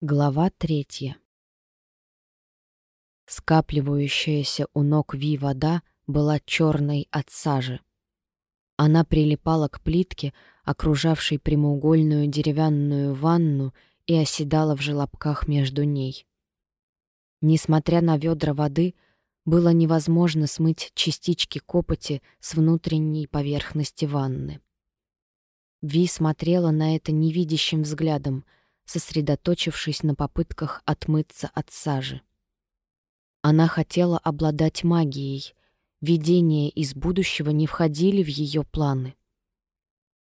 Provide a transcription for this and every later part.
Глава третья. Скапливающаяся у ног Ви вода была черной от сажи. Она прилипала к плитке, окружавшей прямоугольную деревянную ванну, и оседала в желобках между ней. Несмотря на ведра воды, было невозможно смыть частички копоти с внутренней поверхности ванны. Ви смотрела на это невидящим взглядом — сосредоточившись на попытках отмыться от сажи. Она хотела обладать магией. Видения из будущего не входили в ее планы.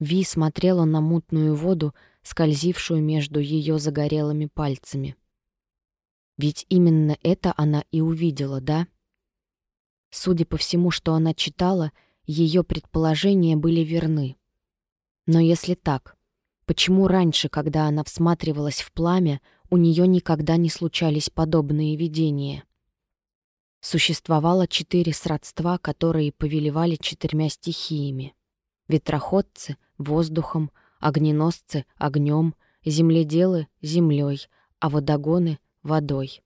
Ви смотрела на мутную воду, скользившую между ее загорелыми пальцами. Ведь именно это она и увидела, да? Судя по всему, что она читала, ее предположения были верны. Но если так, Почему раньше, когда она всматривалась в пламя, у нее никогда не случались подобные видения? Существовало четыре сродства, которые повелевали четырьмя стихиями. Ветроходцы — воздухом, огненосцы — огнем, земледелы — землей, а водогоны — водой.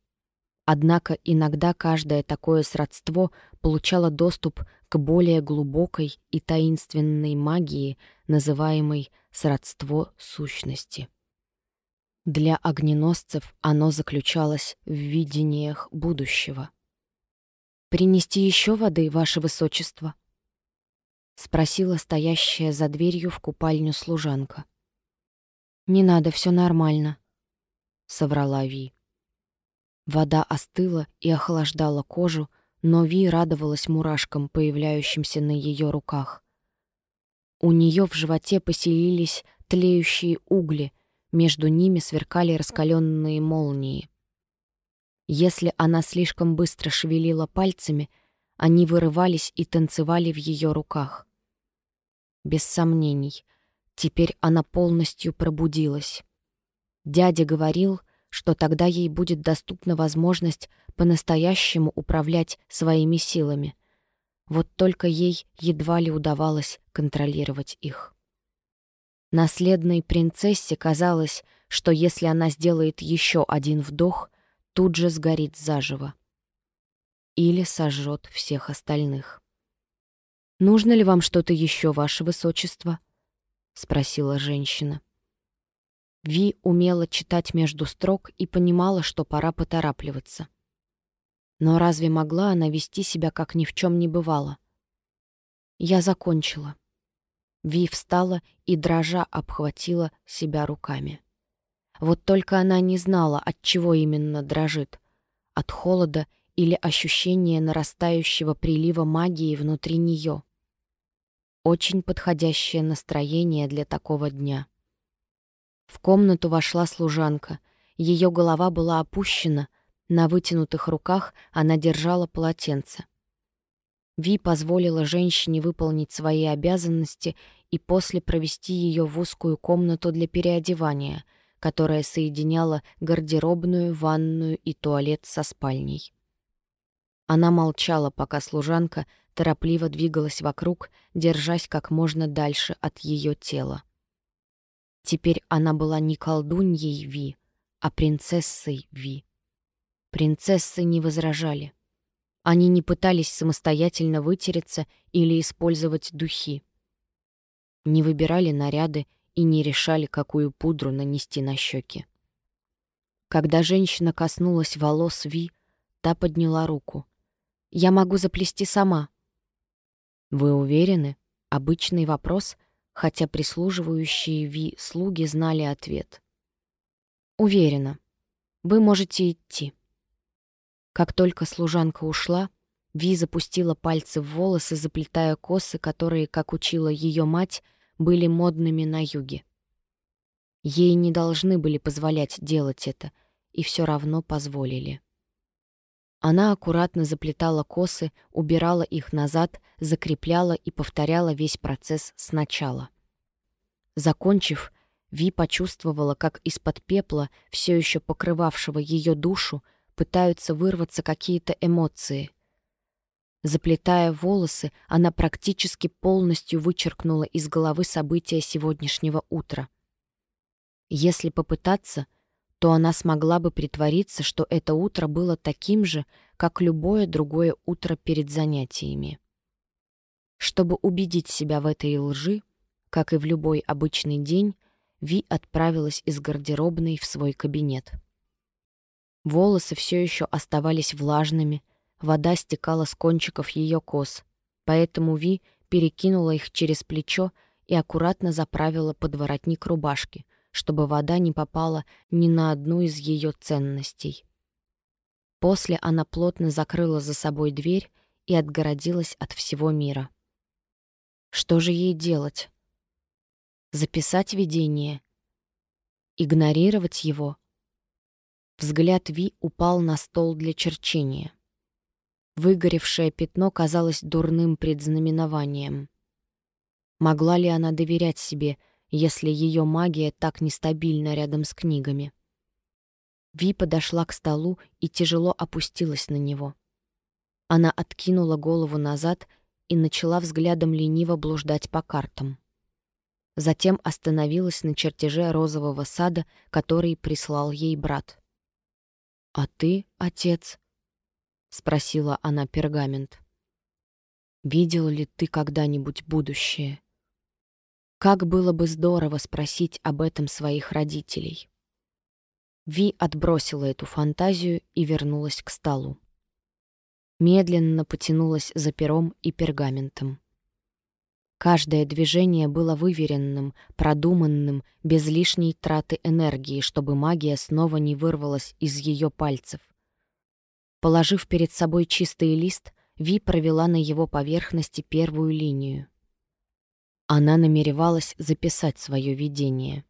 Однако иногда каждое такое сродство получало доступ к более глубокой и таинственной магии, называемой «сродство сущности». Для огненосцев оно заключалось в видениях будущего. «Принести еще воды, ваше высочество?» — спросила стоящая за дверью в купальню служанка. «Не надо, все нормально», — соврала Ви. Вода остыла и охлаждала кожу, но Ви радовалась мурашкам, появляющимся на ее руках. У нее в животе поселились тлеющие угли, между ними сверкали раскаленные молнии. Если она слишком быстро шевелила пальцами, они вырывались и танцевали в ее руках. Без сомнений, теперь она полностью пробудилась. Дядя говорил, что тогда ей будет доступна возможность по-настоящему управлять своими силами. Вот только ей едва ли удавалось контролировать их. Наследной принцессе казалось, что если она сделает еще один вдох, тут же сгорит заживо. Или сожжет всех остальных. «Нужно ли вам что-то еще, ваше высочество?» — спросила женщина. Ви умела читать между строк и понимала, что пора поторапливаться. Но разве могла она вести себя, как ни в чем не бывало? Я закончила. Ви встала и, дрожа, обхватила себя руками. Вот только она не знала, от чего именно дрожит. От холода или ощущения нарастающего прилива магии внутри нее. Очень подходящее настроение для такого дня. В комнату вошла служанка. Ее голова была опущена, на вытянутых руках она держала полотенце. Ви позволила женщине выполнить свои обязанности и после провести ее в узкую комнату для переодевания, которая соединяла гардеробную, ванную и туалет со спальней. Она молчала, пока служанка торопливо двигалась вокруг, держась как можно дальше от ее тела. Теперь она была не колдуньей Ви, а принцессой Ви. Принцессы не возражали. Они не пытались самостоятельно вытереться или использовать духи. Не выбирали наряды и не решали, какую пудру нанести на щеки. Когда женщина коснулась волос Ви, та подняла руку. «Я могу заплести сама». «Вы уверены?» — обычный вопрос, хотя прислуживающие Ви слуги знали ответ. «Уверена. Вы можете идти». Как только служанка ушла, Ви запустила пальцы в волосы, заплетая косы, которые, как учила ее мать, были модными на юге. Ей не должны были позволять делать это, и все равно позволили. Она аккуратно заплетала косы, убирала их назад, закрепляла и повторяла весь процесс сначала. Закончив, Ви почувствовала, как из-под пепла, все еще покрывавшего ее душу, пытаются вырваться какие-то эмоции. Заплетая волосы, она практически полностью вычеркнула из головы события сегодняшнего утра. Если попытаться, то она смогла бы притвориться, что это утро было таким же, как любое другое утро перед занятиями. Чтобы убедить себя в этой лжи, как и в любой обычный день, Ви отправилась из гардеробной в свой кабинет. Волосы все еще оставались влажными, вода стекала с кончиков ее кос, поэтому Ви перекинула их через плечо и аккуратно заправила под воротник рубашки, чтобы вода не попала ни на одну из ее ценностей. После она плотно закрыла за собой дверь и отгородилась от всего мира. Что же ей делать? Записать видение? Игнорировать его? Взгляд Ви упал на стол для черчения. Выгоревшее пятно казалось дурным предзнаменованием. Могла ли она доверять себе, если ее магия так нестабильна рядом с книгами? Ви подошла к столу и тяжело опустилась на него. Она откинула голову назад и начала взглядом лениво блуждать по картам. Затем остановилась на чертеже розового сада, который прислал ей брат. «А ты, отец?» — спросила она пергамент. «Видел ли ты когда-нибудь будущее?» Как было бы здорово спросить об этом своих родителей. Ви отбросила эту фантазию и вернулась к столу. Медленно потянулась за пером и пергаментом. Каждое движение было выверенным, продуманным, без лишней траты энергии, чтобы магия снова не вырвалась из ее пальцев. Положив перед собой чистый лист, Ви провела на его поверхности первую линию. Она намеревалась записать свое видение.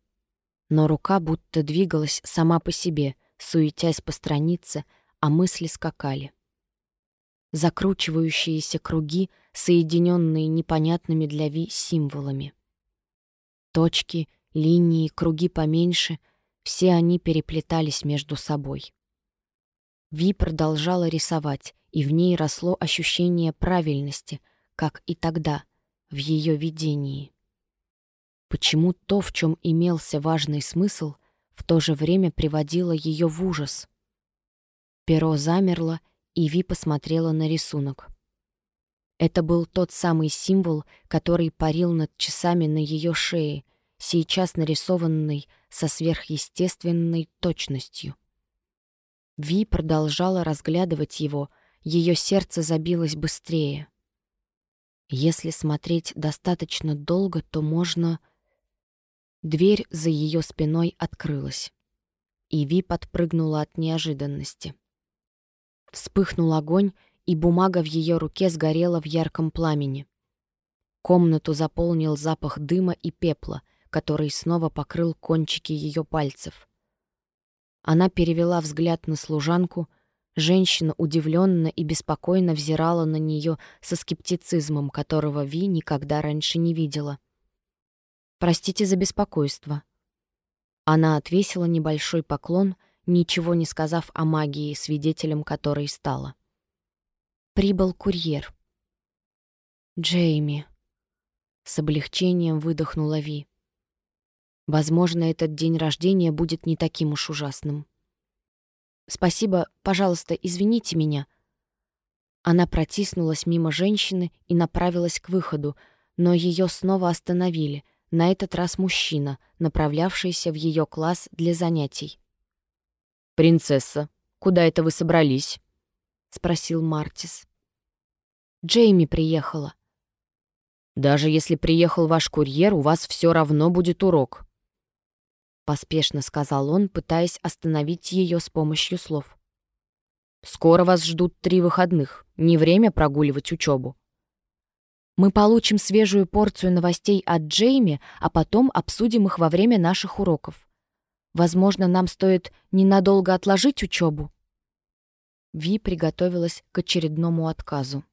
Но рука будто двигалась сама по себе, суетясь по странице, а мысли скакали. Закручивающиеся круги, соединенные непонятными для Ви символами. Точки, линии, круги поменьше — все они переплетались между собой. Ви продолжала рисовать, и в ней росло ощущение правильности, как и тогда — в ее видении. Почему то, в чем имелся важный смысл, в то же время приводило ее в ужас? Перо замерло, и Ви посмотрела на рисунок. Это был тот самый символ, который парил над часами на ее шее, сейчас нарисованный со сверхъестественной точностью. Ви продолжала разглядывать его, ее сердце забилось быстрее. Если смотреть достаточно долго, то можно... Дверь за ее спиной открылась. И Ви подпрыгнула от неожиданности. Вспыхнул огонь, и бумага в ее руке сгорела в ярком пламени. Комнату заполнил запах дыма и пепла, который снова покрыл кончики ее пальцев. Она перевела взгляд на служанку, Женщина удивленно и беспокойно взирала на нее со скептицизмом, которого Ви никогда раньше не видела. «Простите за беспокойство». Она отвесила небольшой поклон, ничего не сказав о магии, свидетелем которой стала. Прибыл курьер. «Джейми», — с облегчением выдохнула Ви. «Возможно, этот день рождения будет не таким уж ужасным». «Спасибо, пожалуйста, извините меня». Она протиснулась мимо женщины и направилась к выходу, но ее снова остановили, на этот раз мужчина, направлявшийся в ее класс для занятий. «Принцесса, куда это вы собрались?» — спросил Мартис. «Джейми приехала». «Даже если приехал ваш курьер, у вас все равно будет урок», поспешно сказал он, пытаясь остановить ее с помощью слов. «Скоро вас ждут три выходных. Не время прогуливать учебу. Мы получим свежую порцию новостей от Джейми, а потом обсудим их во время наших уроков. Возможно, нам стоит ненадолго отложить учебу. Ви приготовилась к очередному отказу.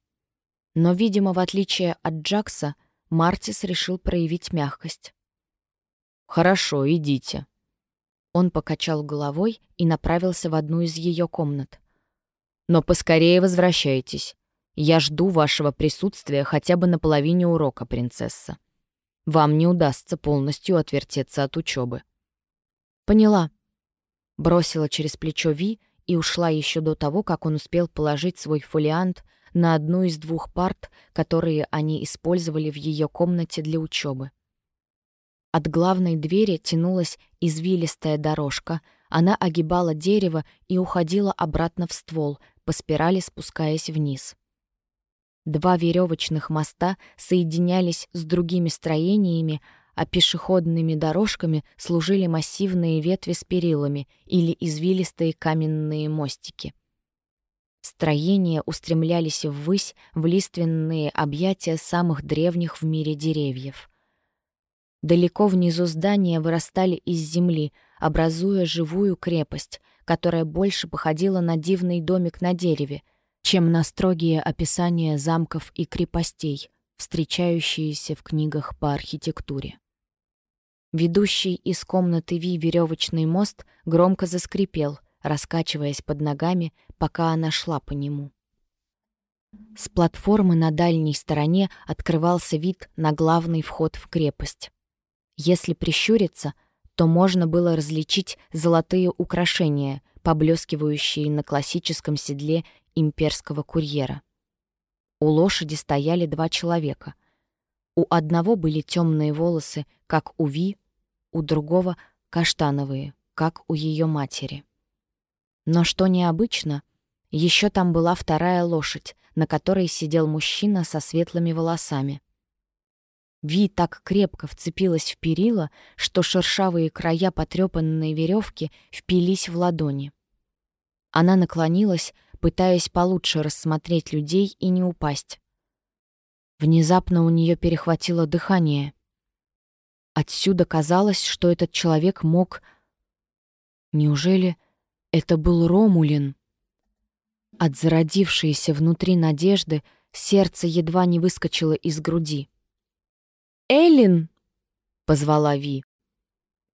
Но, видимо, в отличие от Джакса, Мартис решил проявить мягкость. «Хорошо, идите». Он покачал головой и направился в одну из ее комнат. «Но поскорее возвращайтесь. Я жду вашего присутствия хотя бы на половине урока, принцесса. Вам не удастся полностью отвертеться от учебы. «Поняла». Бросила через плечо Ви и ушла еще до того, как он успел положить свой фолиант на одну из двух парт, которые они использовали в ее комнате для учебы. От главной двери тянулась извилистая дорожка, она огибала дерево и уходила обратно в ствол, по спирали спускаясь вниз. Два веревочных моста соединялись с другими строениями, а пешеходными дорожками служили массивные ветви с перилами или извилистые каменные мостики. Строения устремлялись ввысь в лиственные объятия самых древних в мире деревьев. Далеко внизу здания вырастали из земли, образуя живую крепость, которая больше походила на дивный домик на дереве, чем на строгие описания замков и крепостей, встречающиеся в книгах по архитектуре. Ведущий из комнаты Ви веревочный мост громко заскрипел, раскачиваясь под ногами, пока она шла по нему. С платформы на дальней стороне открывался вид на главный вход в крепость. Если прищуриться, то можно было различить золотые украшения, поблескивающие на классическом седле имперского курьера. У лошади стояли два человека. У одного были темные волосы, как у Ви, у другого — каштановые, как у ее матери. Но что необычно, еще там была вторая лошадь, на которой сидел мужчина со светлыми волосами. Ви так крепко вцепилась в перила, что шершавые края потрепанной веревки впились в ладони. Она наклонилась, пытаясь получше рассмотреть людей и не упасть. Внезапно у нее перехватило дыхание. Отсюда казалось, что этот человек мог... Неужели это был Ромулин? От зародившейся внутри надежды сердце едва не выскочило из груди. «Эллин!» — позвала Ви.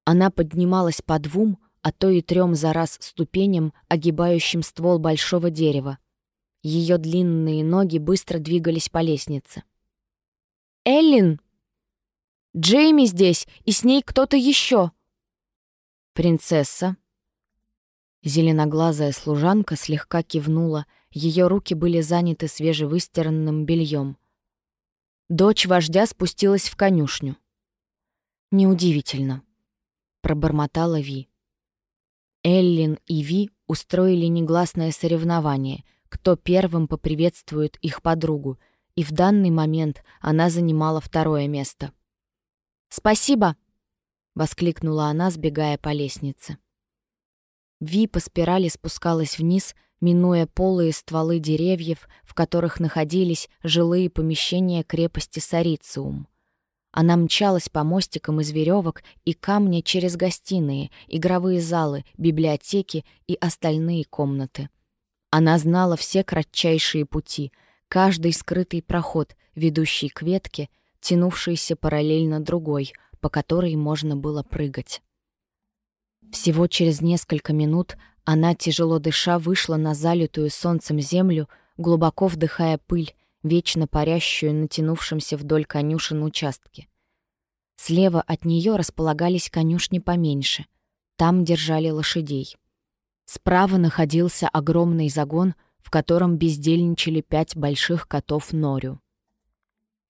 Она поднималась по двум, а то и трем за раз ступеням, огибающим ствол большого дерева. Ее длинные ноги быстро двигались по лестнице. «Эллин! Джейми здесь, и с ней кто-то еще!» «Принцесса!» Зеленоглазая служанка слегка кивнула, ее руки были заняты свежевыстиранным бельем. Дочь вождя спустилась в конюшню. «Неудивительно», — пробормотала Ви. Эллин и Ви устроили негласное соревнование, кто первым поприветствует их подругу, и в данный момент она занимала второе место. «Спасибо!» — воскликнула она, сбегая по лестнице. Ви по спирали спускалась вниз, минуя полые стволы деревьев, в которых находились жилые помещения крепости Сарициум. Она мчалась по мостикам из веревок и камня через гостиные, игровые залы, библиотеки и остальные комнаты. Она знала все кратчайшие пути, каждый скрытый проход, ведущий к ветке, тянувшийся параллельно другой, по которой можно было прыгать. Всего через несколько минут она, тяжело дыша, вышла на залитую солнцем землю, глубоко вдыхая пыль, вечно парящую на тянувшемся вдоль конюшен участке. Слева от нее располагались конюшни поменьше. Там держали лошадей. Справа находился огромный загон, в котором бездельничали пять больших котов Норю.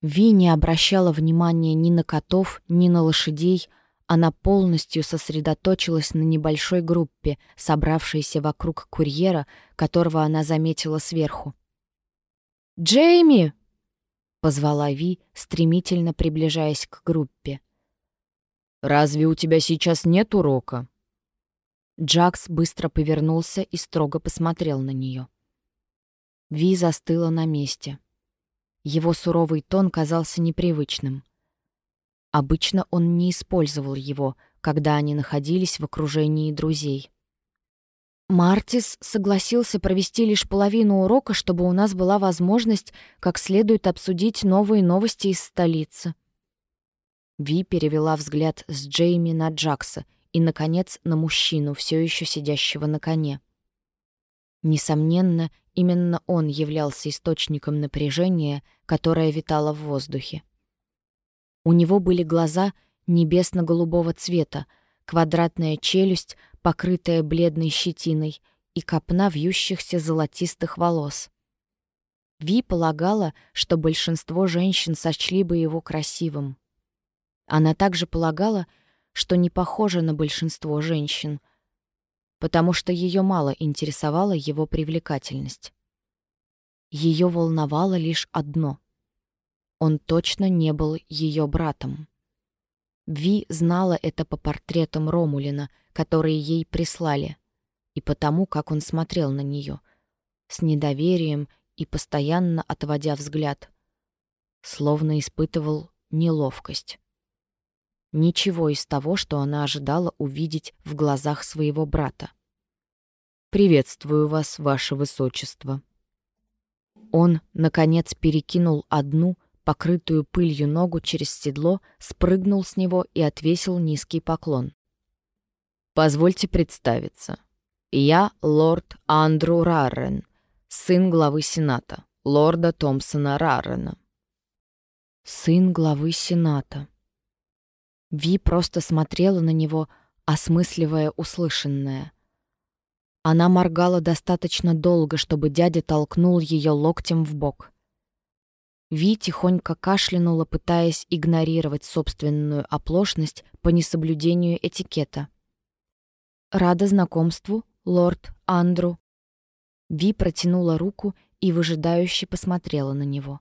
Ви не обращала внимания ни на котов, ни на лошадей, она полностью сосредоточилась на небольшой группе, собравшейся вокруг курьера, которого она заметила сверху. «Джейми!» — позвала Ви, стремительно приближаясь к группе. «Разве у тебя сейчас нет урока?» Джакс быстро повернулся и строго посмотрел на нее. Ви застыла на месте. Его суровый тон казался непривычным. Обычно он не использовал его, когда они находились в окружении друзей. Мартис согласился провести лишь половину урока, чтобы у нас была возможность как следует обсудить новые новости из столицы. Ви перевела взгляд с Джейми на Джакса и, наконец, на мужчину, все еще сидящего на коне. Несомненно, именно он являлся источником напряжения, которое витало в воздухе. У него были глаза небесно-голубого цвета, квадратная челюсть, покрытая бледной щетиной, и копна вьющихся золотистых волос. Ви полагала, что большинство женщин сочли бы его красивым. Она также полагала, что не похожа на большинство женщин, потому что ее мало интересовала его привлекательность. Ее волновало лишь одно — он точно не был ее братом. Ви знала это по портретам Ромулина, которые ей прислали, и потому, как он смотрел на нее, с недоверием и постоянно отводя взгляд, словно испытывал неловкость. Ничего из того, что она ожидала увидеть в глазах своего брата. «Приветствую вас, ваше высочество». Он, наконец, перекинул одну, покрытую пылью ногу через седло, спрыгнул с него и отвесил низкий поклон. «Позвольте представиться. Я лорд Андрю Раррен, сын главы Сената, лорда Томпсона Раррена». «Сын главы Сената». Ви просто смотрела на него, осмысливая услышанное. Она моргала достаточно долго, чтобы дядя толкнул ее локтем в бок. Ви тихонько кашлянула, пытаясь игнорировать собственную оплошность по несоблюдению этикета. «Рада знакомству, лорд Андру». Ви протянула руку и выжидающе посмотрела на него.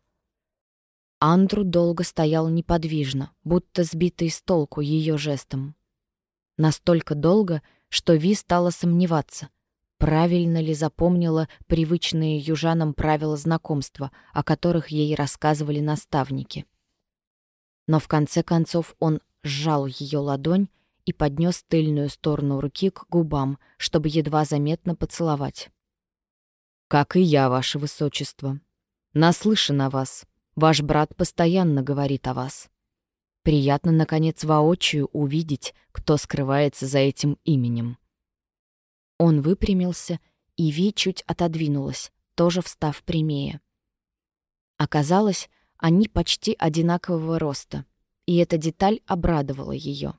Андру долго стоял неподвижно, будто сбитый с толку ее жестом. Настолько долго, что Ви стала сомневаться, правильно ли запомнила привычные южанам правила знакомства, о которых ей рассказывали наставники. Но в конце концов он сжал ее ладонь и поднес тыльную сторону руки к губам, чтобы едва заметно поцеловать. «Как и я, ваше высочество. Наслышан о вас», Ваш брат постоянно говорит о вас. Приятно, наконец, воочию увидеть, кто скрывается за этим именем». Он выпрямился, и Ви чуть отодвинулась, тоже встав прямее. Оказалось, они почти одинакового роста, и эта деталь обрадовала ее.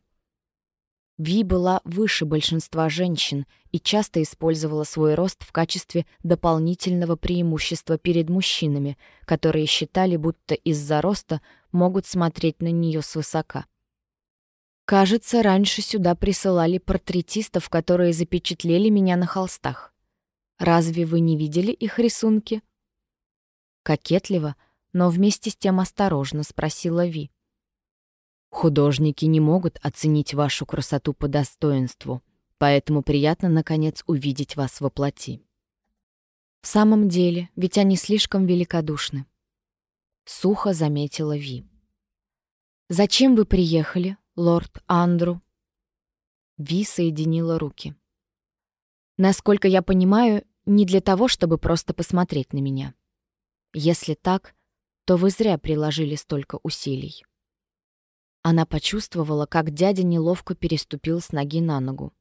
Ви была выше большинства женщин и часто использовала свой рост в качестве дополнительного преимущества перед мужчинами, которые считали, будто из-за роста могут смотреть на нее свысока. Кажется, раньше сюда присылали портретистов, которые запечатлели меня на холстах. Разве вы не видели их рисунки? Кокетливо, но вместе с тем осторожно спросила Ви. Художники не могут оценить вашу красоту по достоинству, поэтому приятно, наконец, увидеть вас во плоти. В самом деле, ведь они слишком великодушны. Сухо заметила Ви. «Зачем вы приехали, лорд Андру?» Ви соединила руки. «Насколько я понимаю, не для того, чтобы просто посмотреть на меня. Если так, то вы зря приложили столько усилий». Она почувствовала, как дядя неловко переступил с ноги на ногу.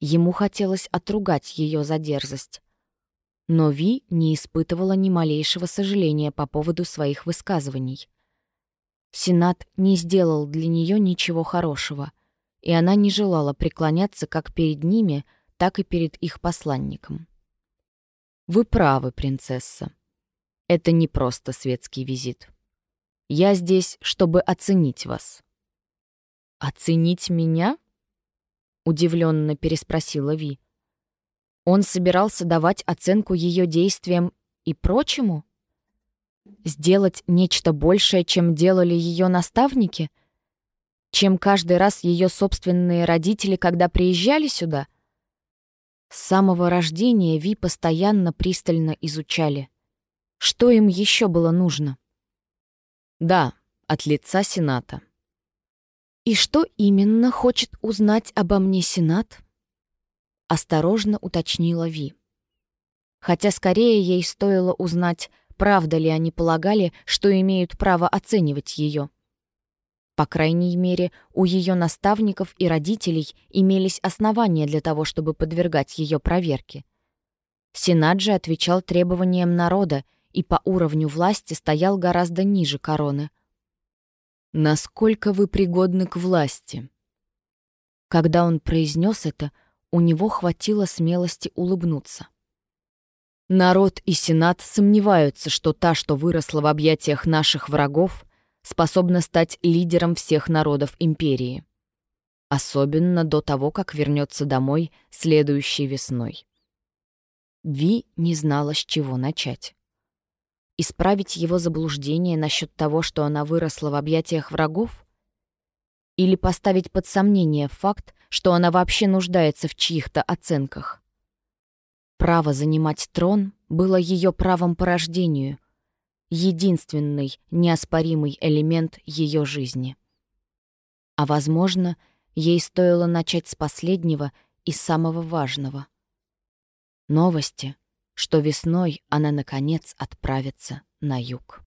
Ему хотелось отругать ее за дерзость. Но Ви не испытывала ни малейшего сожаления по поводу своих высказываний. Сенат не сделал для нее ничего хорошего, и она не желала преклоняться как перед ними, так и перед их посланником. «Вы правы, принцесса. Это не просто светский визит. Я здесь, чтобы оценить вас». «Оценить меня?» — удивленно переспросила Ви. Он собирался давать оценку ее действиям и прочему? Сделать нечто большее, чем делали ее наставники? Чем каждый раз ее собственные родители, когда приезжали сюда? С самого рождения Ви постоянно пристально изучали. Что им еще было нужно? Да, от лица Сената. «И что именно хочет узнать обо мне Сенат?» — осторожно уточнила Ви. Хотя скорее ей стоило узнать, правда ли они полагали, что имеют право оценивать ее. По крайней мере, у ее наставников и родителей имелись основания для того, чтобы подвергать ее проверке. Сенат же отвечал требованиям народа и по уровню власти стоял гораздо ниже короны. «Насколько вы пригодны к власти?» Когда он произнес это, у него хватило смелости улыбнуться. Народ и Сенат сомневаются, что та, что выросла в объятиях наших врагов, способна стать лидером всех народов империи. Особенно до того, как вернется домой следующей весной. Ви не знала, с чего начать. Исправить его заблуждение насчет того, что она выросла в объятиях врагов? Или поставить под сомнение факт, что она вообще нуждается в чьих-то оценках? Право занимать трон было ее правом по рождению, единственный неоспоримый элемент ее жизни. А, возможно, ей стоило начать с последнего и самого важного. Новости — что весной она, наконец, отправится на юг.